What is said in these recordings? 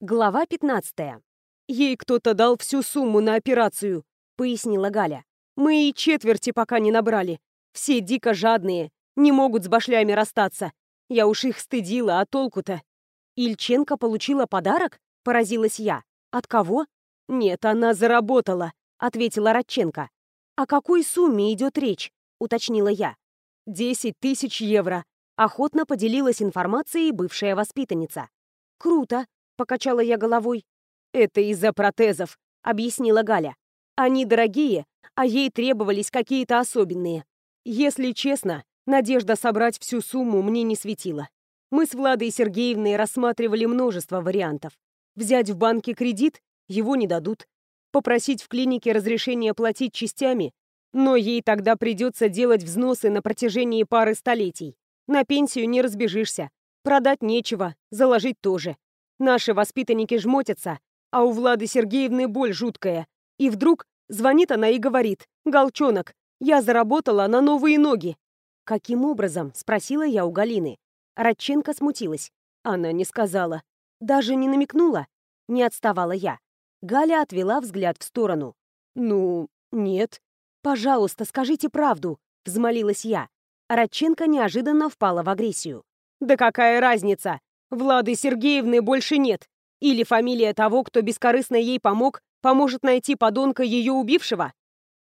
Глава 15. «Ей кто-то дал всю сумму на операцию», — пояснила Галя. «Мы и четверти пока не набрали. Все дико жадные, не могут с башлями расстаться. Я уж их стыдила, а толку-то?» «Ильченко получила подарок?» — поразилась я. «От кого?» «Нет, она заработала», — ответила Радченко. «О какой сумме идет речь?» — уточнила я. «Десять тысяч евро», — охотно поделилась информацией бывшая воспитанница. «Круто», Покачала я головой. «Это из-за протезов», — объяснила Галя. «Они дорогие, а ей требовались какие-то особенные. Если честно, надежда собрать всю сумму мне не светила. Мы с Владой Сергеевной рассматривали множество вариантов. Взять в банке кредит — его не дадут. Попросить в клинике разрешения платить частями, но ей тогда придется делать взносы на протяжении пары столетий. На пенсию не разбежишься. Продать нечего, заложить тоже. Наши воспитанники жмотятся, а у Влады Сергеевны боль жуткая. И вдруг звонит она и говорит, «Голчонок, я заработала на новые ноги». «Каким образом?» — спросила я у Галины. Радченко смутилась. Она не сказала. Даже не намекнула. Не отставала я. Галя отвела взгляд в сторону. «Ну, нет». «Пожалуйста, скажите правду», — взмолилась я. Радченко неожиданно впала в агрессию. «Да какая разница? Влады Сергеевны больше нет. Или фамилия того, кто бескорыстно ей помог, поможет найти подонка ее убившего?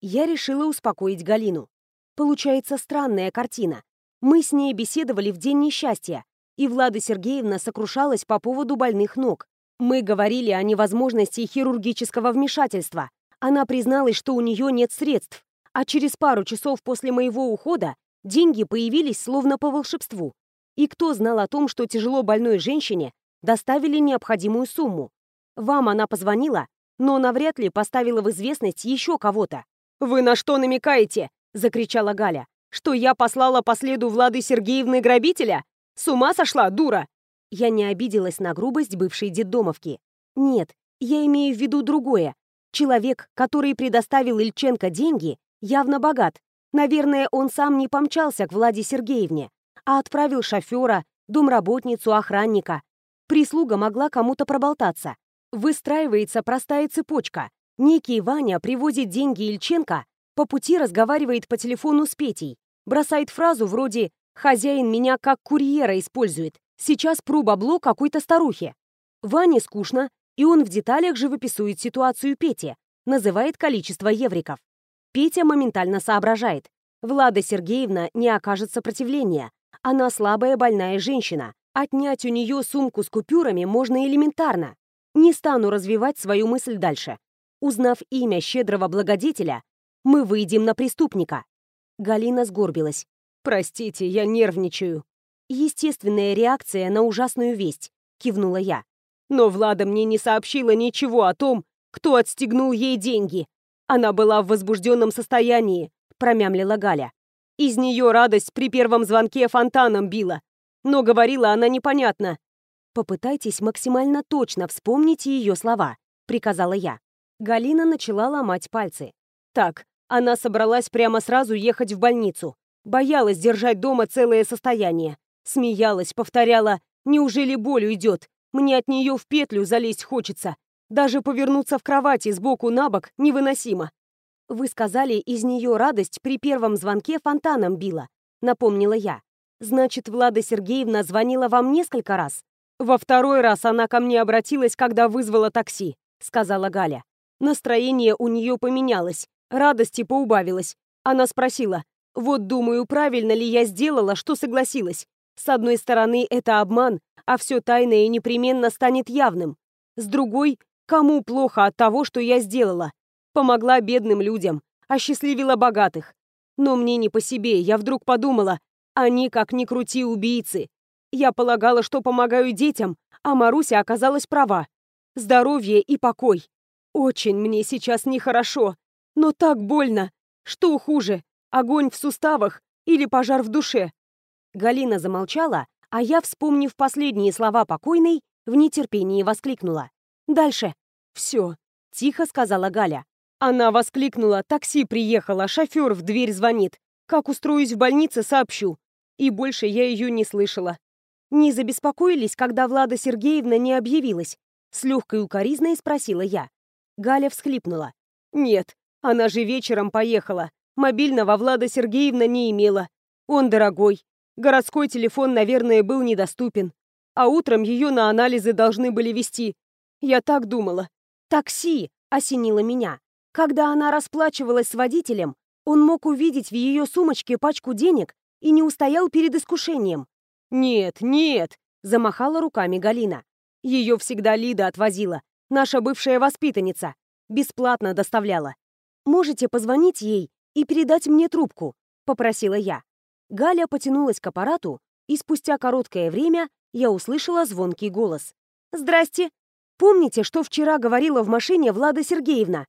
Я решила успокоить Галину. Получается странная картина. Мы с ней беседовали в день несчастья, и Влада Сергеевна сокрушалась по поводу больных ног. Мы говорили о невозможности хирургического вмешательства. Она призналась, что у нее нет средств, а через пару часов после моего ухода деньги появились словно по волшебству. И кто знал о том, что тяжело больной женщине доставили необходимую сумму? Вам она позвонила, но навряд ли поставила в известность еще кого-то. «Вы на что намекаете?» — закричала Галя. «Что я послала по следу Влады Сергеевны грабителя? С ума сошла, дура!» Я не обиделась на грубость бывшей детдомовки. Нет, я имею в виду другое. Человек, который предоставил Ильченко деньги, явно богат. Наверное, он сам не помчался к Владе Сергеевне а отправил шофера, домработницу, охранника. Прислуга могла кому-то проболтаться. Выстраивается простая цепочка. Некий Ваня привозит деньги Ильченко, по пути разговаривает по телефону с Петей, бросает фразу вроде «Хозяин меня как курьера использует, сейчас пру бабло какой-то старухе». Ване скучно, и он в деталях живописует ситуацию Пете, называет количество евриков. Петя моментально соображает. Влада Сергеевна не окажет сопротивления, она слабая больная женщина. Отнять у нее сумку с купюрами можно элементарно. Не стану развивать свою мысль дальше. Узнав имя щедрого благодетеля, мы выйдем на преступника. Галина сгорбилась. «Простите, я нервничаю». «Естественная реакция на ужасную весть», — кивнула я. «Но Влада мне не сообщила ничего о том, кто отстегнул ей деньги. Она была в возбужденном состоянии», — промямлила Галя. Из нее радость при первом звонке фонтаном била. Но говорила она непонятно. «Попытайтесь максимально точно вспомнить ее слова», — приказала я. Галина начала ломать пальцы. «Так, она собралась прямо сразу ехать в больницу. Боялась держать дома целое состояние. Смеялась, повторяла, «Неужели боль уйдет? Мне от нее в петлю залезть хочется. Даже повернуться в кровати сбоку на бок невыносимо. «Вы сказали, из нее радость при первом звонке фонтаном била», — напомнила я. «Значит, Влада Сергеевна звонила вам несколько раз?» «Во второй раз она ко мне обратилась, когда вызвала такси», — сказала Галя. Настроение у нее поменялось, радости поубавилось. Она спросила, «Вот думаю, правильно ли я сделала, что согласилась? С одной стороны, это обман, а все тайное непременно станет явным. С другой, кому плохо от того, что я сделала? Помогла бедным людям, осчастливила богатых. Но мне не по себе, я вдруг подумала, они, как ни крути, убийцы. Я полагала, что помогаю детям, а Маруся оказалась права. Здоровье и покой. Очень мне сейчас нехорошо, но так больно. Что хуже, огонь в суставах или пожар в душе? Галина замолчала, а я, вспомнив последние слова покойной, в нетерпении воскликнула. «Дальше». «Все», — тихо сказала Галя. Она воскликнула, такси приехало, шофер в дверь звонит. Как устроюсь в больнице, сообщу. И больше я ее не слышала. Не забеспокоились, когда Влада Сергеевна не объявилась. С легкой укоризной спросила я. Галя всхлипнула. «Нет, она же вечером поехала. Мобильного Влада Сергеевна не имела. Он дорогой. Городской телефон, наверное, был недоступен. А утром ее на анализы должны были вести. Я так думала. Такси осенило меня. Когда она расплачивалась с водителем, он мог увидеть в ее сумочке пачку денег и не устоял перед искушением. «Нет, нет!» – замахала руками Галина. Ее всегда Лида отвозила, наша бывшая воспитанница. Бесплатно доставляла. «Можете позвонить ей и передать мне трубку?» – попросила я. Галя потянулась к аппарату, и спустя короткое время я услышала звонкий голос. «Здрасте! Помните, что вчера говорила в машине Влада Сергеевна?»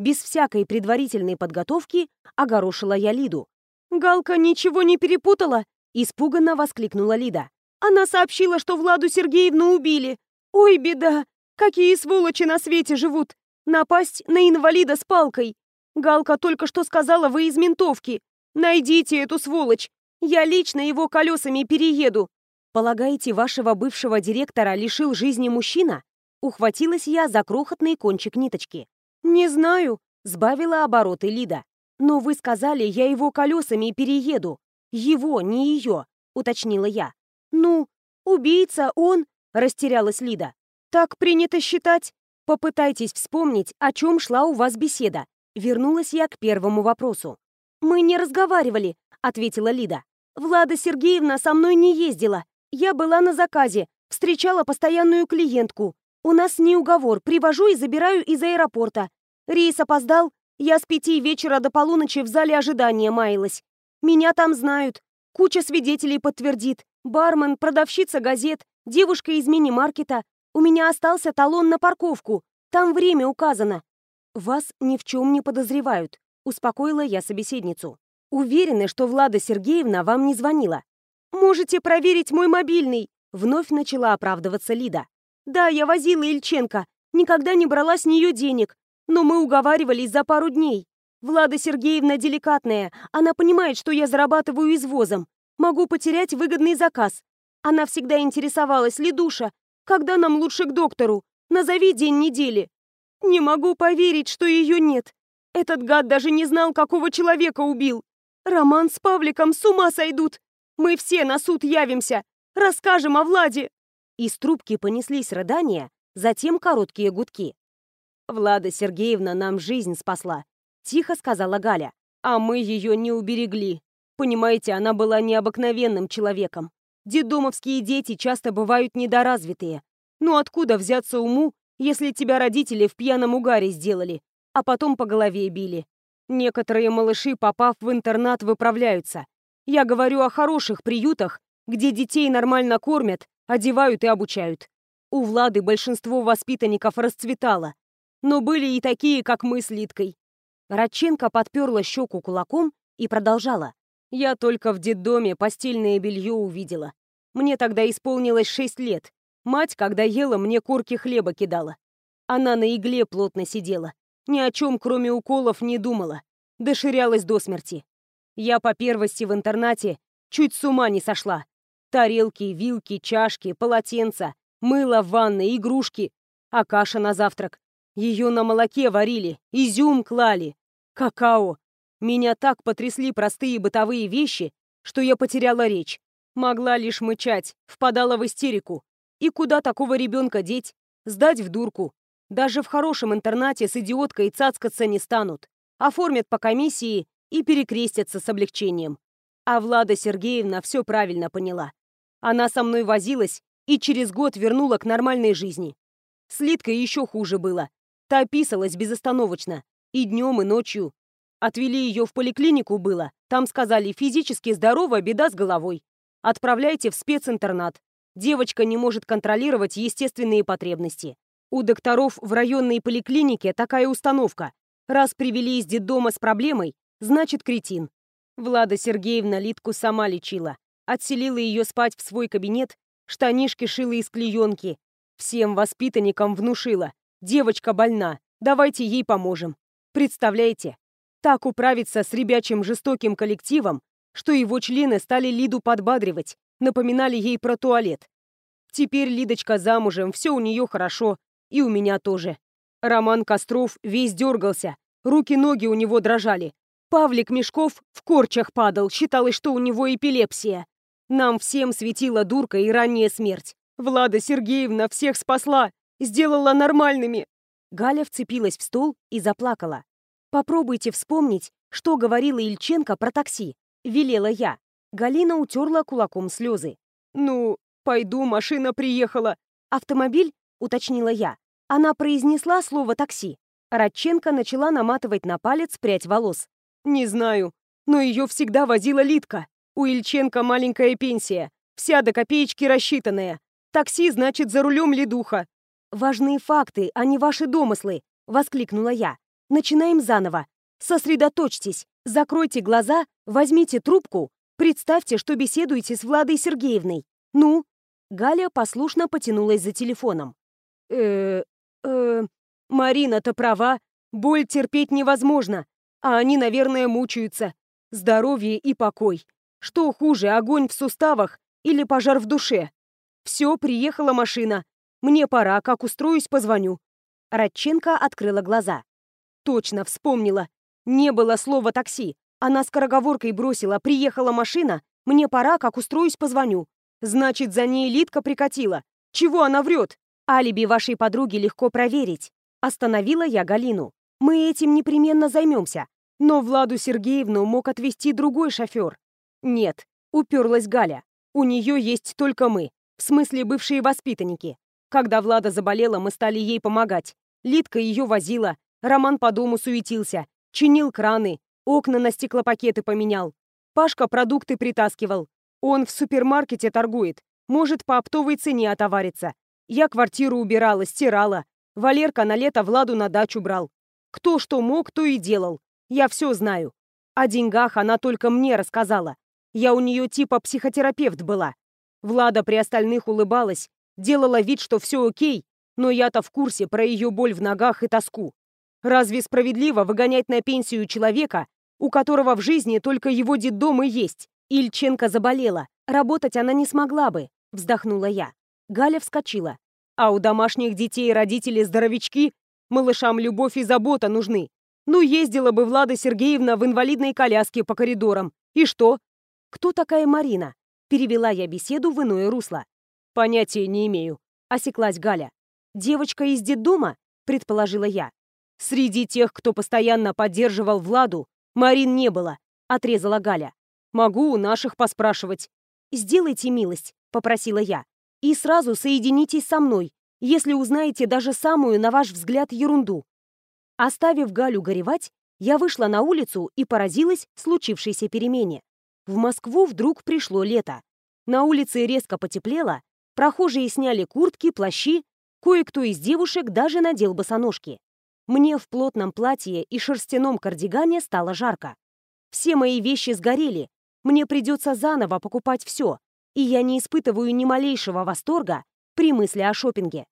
Без всякой предварительной подготовки огорошила я Лиду. «Галка ничего не перепутала?» – испуганно воскликнула Лида. «Она сообщила, что Владу Сергеевну убили. Ой, беда! Какие сволочи на свете живут! Напасть на инвалида с палкой! Галка только что сказала, вы из ментовки. Найдите эту сволочь! Я лично его колесами перееду!» «Полагаете, вашего бывшего директора лишил жизни мужчина?» Ухватилась я за крохотный кончик ниточки. «Не знаю», — сбавила обороты Лида. «Но вы сказали, я его колесами перееду. Его, не ее», — уточнила я. «Ну, убийца он», — растерялась Лида. «Так принято считать. Попытайтесь вспомнить, о чем шла у вас беседа». Вернулась я к первому вопросу. «Мы не разговаривали», — ответила Лида. «Влада Сергеевна со мной не ездила. Я была на заказе, встречала постоянную клиентку. У нас не уговор, привожу и забираю из аэропорта. Рейс опоздал, я с пяти вечера до полуночи в зале ожидания маялась. Меня там знают, куча свидетелей подтвердит. Бармен, продавщица газет, девушка из мини-маркета. У меня остался талон на парковку, там время указано. Вас ни в чем не подозревают, успокоила я собеседницу. Уверены, что Влада Сергеевна вам не звонила. Можете проверить мой мобильный, вновь начала оправдываться Лида. Да, я возила Ильченко, никогда не брала с нее денег, но мы уговаривались за пару дней. Влада Сергеевна деликатная, она понимает, что я зарабатываю извозом. Могу потерять выгодный заказ. Она всегда интересовалась, Ледуша, когда нам лучше к доктору? Назови день недели. Не могу поверить, что ее нет. Этот гад даже не знал, какого человека убил. Роман с Павликом с ума сойдут. Мы все на суд явимся. Расскажем о Владе. Из трубки понеслись рыдания, затем короткие гудки. «Влада Сергеевна нам жизнь спасла», — тихо сказала Галя. «А мы ее не уберегли. Понимаете, она была необыкновенным человеком. Дедомовские дети часто бывают недоразвитые. Ну откуда взяться уму, если тебя родители в пьяном угаре сделали, а потом по голове били? Некоторые малыши, попав в интернат, выправляются. Я говорю о хороших приютах, где детей нормально кормят, одевают и обучают. У Влады большинство воспитанников расцветало. Но были и такие, как мы с Литкой. Радченко подперла щеку кулаком и продолжала. Я только в детдоме постельное белье увидела. Мне тогда исполнилось шесть лет. Мать, когда ела, мне корки хлеба кидала. Она на игле плотно сидела. Ни о чем, кроме уколов, не думала. Доширялась до смерти. Я по первости в интернате чуть с ума не сошла. Тарелки, вилки, чашки, полотенца, мыло в ванной, игрушки. А каша на завтрак. Ее на молоке варили, изюм клали, какао. Меня так потрясли простые бытовые вещи, что я потеряла речь. Могла лишь мычать, впадала в истерику. И куда такого ребенка деть? Сдать в дурку. Даже в хорошем интернате с идиоткой цацкаться не станут. Оформят по комиссии и перекрестятся с облегчением. А Влада Сергеевна все правильно поняла. Она со мной возилась и через год вернула к нормальной жизни. С Литкой еще хуже было. Та описалась безостановочно. И днем, и ночью. Отвели ее в поликлинику было. Там сказали, физически здорова, беда с головой. Отправляйте в специнтернат. Девочка не может контролировать естественные потребности. У докторов в районной поликлинике такая установка. Раз привели из детдома с проблемой, значит кретин. Влада Сергеевна Литку сама лечила отселила ее спать в свой кабинет, штанишки шила из клеенки. Всем воспитанникам внушила. Девочка больна, давайте ей поможем. Представляете? Так управиться с ребячим жестоким коллективом, что его члены стали Лиду подбадривать, напоминали ей про туалет. Теперь Лидочка замужем, все у нее хорошо. И у меня тоже. Роман Костров весь дергался, руки-ноги у него дрожали. Павлик Мешков в корчах падал, считалось, что у него эпилепсия. Нам всем светила дурка и ранняя смерть. Влада Сергеевна всех спасла, сделала нормальными. Галя вцепилась в стол и заплакала. Попробуйте вспомнить, что говорила Ильченко про такси. Велела я. Галина утерла кулаком слезы. «Ну, пойду, машина приехала». «Автомобиль?» — уточнила я. Она произнесла слово «такси». Радченко начала наматывать на палец прядь волос. «Не знаю, но ее всегда возила Литка. У Ильченко маленькая пенсия, вся до копеечки рассчитанная. Такси, значит, за рулем ледуха». «Важные факты, а не ваши домыслы», — воскликнула я. «Начинаем заново. Сосредоточьтесь, закройте глаза, возьмите трубку, представьте, что беседуете с Владой Сергеевной. Ну?» Галя послушно потянулась за телефоном. э э Марина-то права, боль терпеть невозможно, а они, наверное, мучаются. Здоровье и покой. Что хуже, огонь в суставах или пожар в душе? Все, приехала машина. Мне пора, как устроюсь, позвоню. Радченко открыла глаза. Точно, вспомнила. Не было слова «такси». Она скороговоркой бросила «приехала машина, мне пора, как устроюсь, позвоню». Значит, за ней Литка прикатила. Чего она врет? Алиби вашей подруги легко проверить. Остановила я Галину. Мы этим непременно займемся. Но Владу Сергеевну мог отвезти другой шофер. Нет, уперлась Галя. У нее есть только мы. В смысле, бывшие воспитанники. Когда Влада заболела, мы стали ей помогать. Литка ее возила, Роман по дому суетился, чинил краны, окна на стеклопакеты поменял. Пашка продукты притаскивал. Он в супермаркете торгует, может по оптовой цене отовариться. Я квартиру убирала, стирала. Валерка на лето Владу на дачу брал. Кто что мог, то и делал. Я все знаю. О деньгах она только мне рассказала. Я у нее типа психотерапевт была. Влада при остальных улыбалась, делала вид, что все окей, но я-то в курсе про ее боль в ногах и тоску. Разве справедливо выгонять на пенсию человека, у которого в жизни только его детдом и есть? Ильченко заболела. Работать она не смогла бы, вздохнула я. Галя вскочила. А у домашних детей родители здоровячки, малышам любовь и забота нужны. Ну, ездила бы Влада Сергеевна в инвалидной коляске по коридорам. И что? Кто такая Марина? Перевела я беседу в иное русло. «Понятия не имею», — осеклась Галя. «Девочка из детдома?» — предположила я. «Среди тех, кто постоянно поддерживал Владу, Марин не было», — отрезала Галя. «Могу у наших поспрашивать». «Сделайте милость», — попросила я. «И сразу соединитесь со мной, если узнаете даже самую, на ваш взгляд, ерунду». Оставив Галю горевать, я вышла на улицу и поразилась случившейся перемене. В Москву вдруг пришло лето. На улице резко потеплело, прохожие сняли куртки, плащи, кое-кто из девушек даже надел босоножки. Мне в плотном платье и шерстяном кардигане стало жарко. Все мои вещи сгорели, мне придется заново покупать все, и я не испытываю ни малейшего восторга при мысли о шопинге.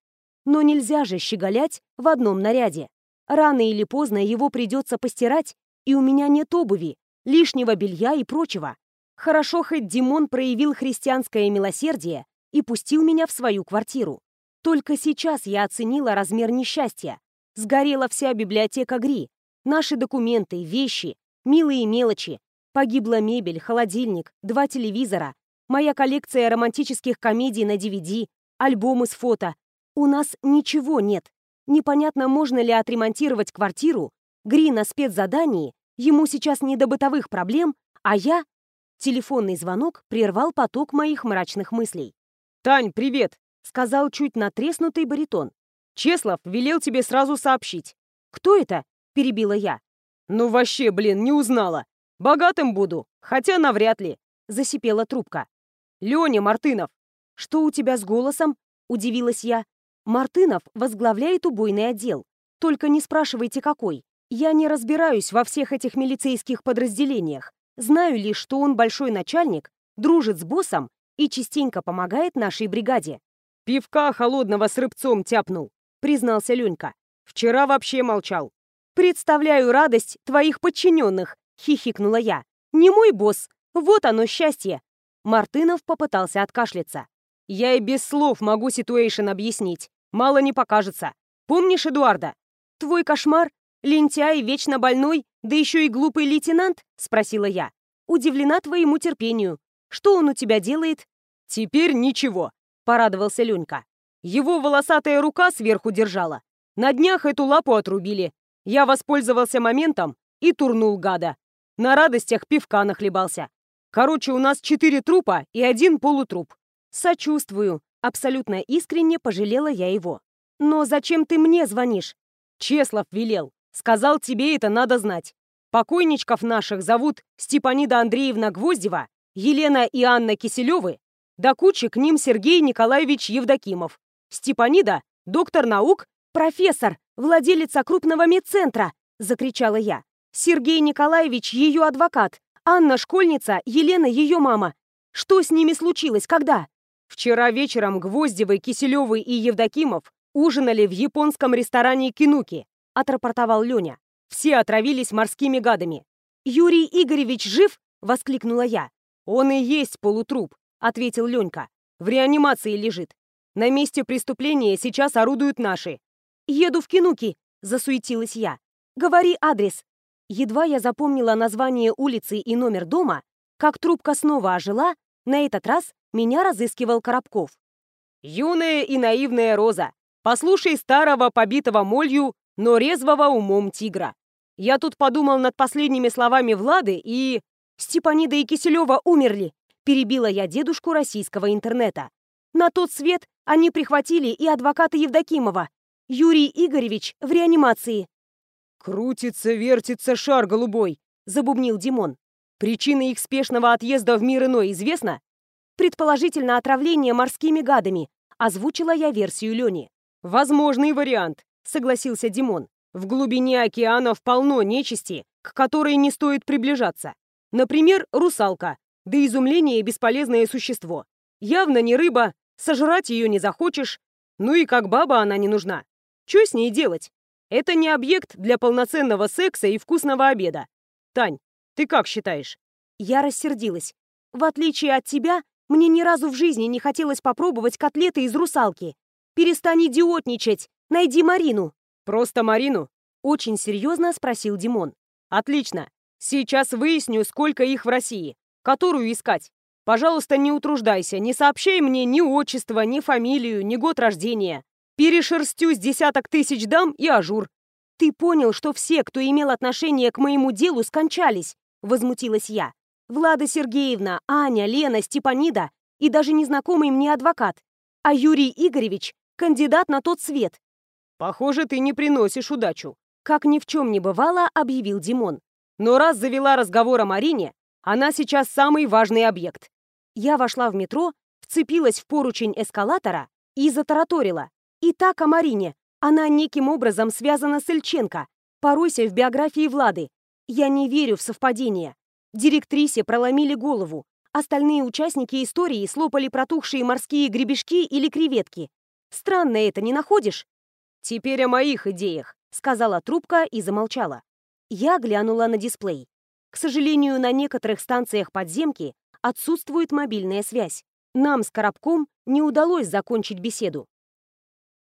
Но нельзя же щеголять в одном наряде. Рано или поздно его придется постирать, и у меня нет обуви, лишнего белья и прочего. Хорошо, хоть Димон проявил христианское милосердие и пустил меня в свою квартиру. Только сейчас я оценила размер несчастья. Сгорела вся библиотека Гри, наши документы, вещи, милые мелочи. Погибла мебель, холодильник, два телевизора, моя коллекция романтических комедий на DVD, альбомы с фото. У нас ничего нет. Непонятно, можно ли отремонтировать квартиру. Гри на спецзадании, ему сейчас не до бытовых проблем, а я Телефонный звонок прервал поток моих мрачных мыслей. «Тань, привет!» — сказал чуть натреснутый баритон. «Чеслов велел тебе сразу сообщить». «Кто это?» — перебила я. «Ну вообще, блин, не узнала. Богатым буду, хотя навряд ли», — засипела трубка. «Леня Мартынов». «Что у тебя с голосом?» — удивилась я. «Мартынов возглавляет убойный отдел. Только не спрашивайте, какой. Я не разбираюсь во всех этих милицейских подразделениях. Знаю лишь, что он большой начальник, дружит с боссом и частенько помогает нашей бригаде. «Пивка холодного с рыбцом тяпнул», — признался Ленька. «Вчера вообще молчал». «Представляю радость твоих подчиненных», — хихикнула я. «Не мой босс. Вот оно счастье». Мартынов попытался откашляться. «Я и без слов могу ситуэйшн объяснить. Мало не покажется. Помнишь Эдуарда? Твой кошмар? Лентяй, вечно больной, да еще и глупый лейтенант?» — спросила я. «Удивлена твоему терпению. Что он у тебя делает?» «Теперь ничего», — порадовался Ленька. «Его волосатая рука сверху держала. На днях эту лапу отрубили. Я воспользовался моментом и турнул гада. На радостях пивка нахлебался. Короче, у нас четыре трупа и один полутруп. Сочувствую. Абсолютно искренне пожалела я его. Но зачем ты мне звонишь? Чеслов велел. Сказал, тебе это надо знать. Покойничков наших зовут Степанида Андреевна Гвоздева, Елена и Анна Киселевы, да кучи к ним Сергей Николаевич Евдокимов. Степанида — доктор наук, профессор, владелица крупного медцентра, закричала я. Сергей Николаевич — ее адвокат, Анна — школьница, Елена — ее мама. Что с ними случилось, когда? Вчера вечером Гвоздевы, Киселевы и Евдокимов ужинали в японском ресторане «Кинуки», отрапортовал Леня. Все отравились морскими гадами. «Юрий Игоревич жив?» — воскликнула я. «Он и есть полутруп», — ответил Ленька. «В реанимации лежит. На месте преступления сейчас орудуют наши». «Еду в Кинуки», — засуетилась я. «Говори адрес». Едва я запомнила название улицы и номер дома, как трубка снова ожила, на этот раз меня разыскивал Коробков. «Юная и наивная Роза, послушай старого, побитого молью, но резвого умом тигра. Я тут подумал над последними словами Влады и... Степанида и Киселева умерли, перебила я дедушку российского интернета. На тот свет они прихватили и адвоката Евдокимова. Юрий Игоревич в реанимации. «Крутится, вертится шар голубой», — забубнил Димон. «Причина их спешного отъезда в мир иной известна?» «Предположительно, отравление морскими гадами», — озвучила я версию Лени. «Возможный вариант», — согласился Димон. «В глубине океанов полно нечисти, к которой не стоит приближаться. Например, русалка, до изумления бесполезное существо. Явно не рыба, сожрать ее не захочешь, ну и как баба она не нужна. Что с ней делать? Это не объект для полноценного секса и вкусного обеда. Тань, ты как считаешь? Я рассердилась. В отличие от тебя, мне ни разу в жизни не хотелось попробовать котлеты из русалки. Перестань идиотничать, найди Марину. Просто Марину? Очень серьезно спросил Димон. Отлично. Сейчас выясню, сколько их в России. Которую искать? Пожалуйста, не утруждайся, не сообщай мне ни отчество, ни фамилию, ни год рождения. Перешерстю с десяток тысяч дам и ажур. Ты понял, что все, кто имел отношение к моему делу, скончались? Возмутилась я. Влада Сергеевна, Аня, Лена, Степанида и даже незнакомый мне адвокат. А Юрий Игоревич — кандидат на тот свет. Похоже, ты не приносишь удачу. Как ни в чем не бывало, объявил Димон. Но раз завела разговор о Марине, она сейчас самый важный объект. Я вошла в метро, вцепилась в поручень эскалатора и затараторила. Итак, о Марине. Она неким образом связана с Ильченко. Поройся в биографии Влады. Я не верю в совпадение. Директрисе проломили голову. Остальные участники истории слопали протухшие морские гребешки или креветки. Странно это, не находишь? Теперь о моих идеях, сказала трубка и замолчала. Я глянула на дисплей. К сожалению, на некоторых станциях подземки отсутствует мобильная связь. Нам с Коробком не удалось закончить беседу.